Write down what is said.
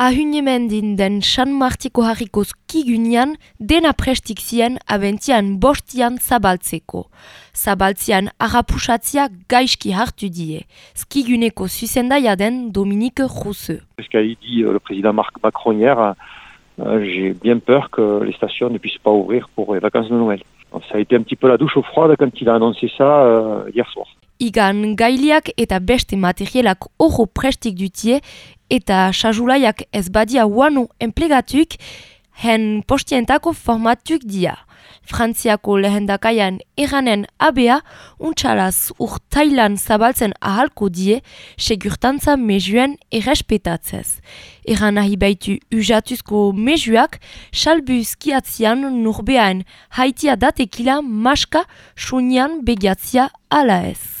Ahunemendin den San Martiko harriko skigunean dena prestik zien abentian bostian zabaltzeko. Zabaltzian harrapusatzia gaizki hartu die. Skiguneko zuzendaia den Dominique Rousseux. Ce qu'a dit euh, le président Marc Macron hier, euh, j'ai bien peur que les stations ne puissent pas ouvrir pour les vacances de Noël. Ça a été un petit peu la douche froide quand il a annoncé ça euh, hier soir. Igan gailiak eta beste materielak ojo prestik dutie eta sajulaiak ez badia wano enplegatuk hen postientako formatuk dia. Frantziako lehendakaian eranen abea untxalaz urtailan zabaltzen ahalko die segurtantza mezuen errespetatzez. Eran ahi baitu ujatuzko mezuak salbu skiatzian nurbeaen haitia datekila maska sunian begiatzia ala ez.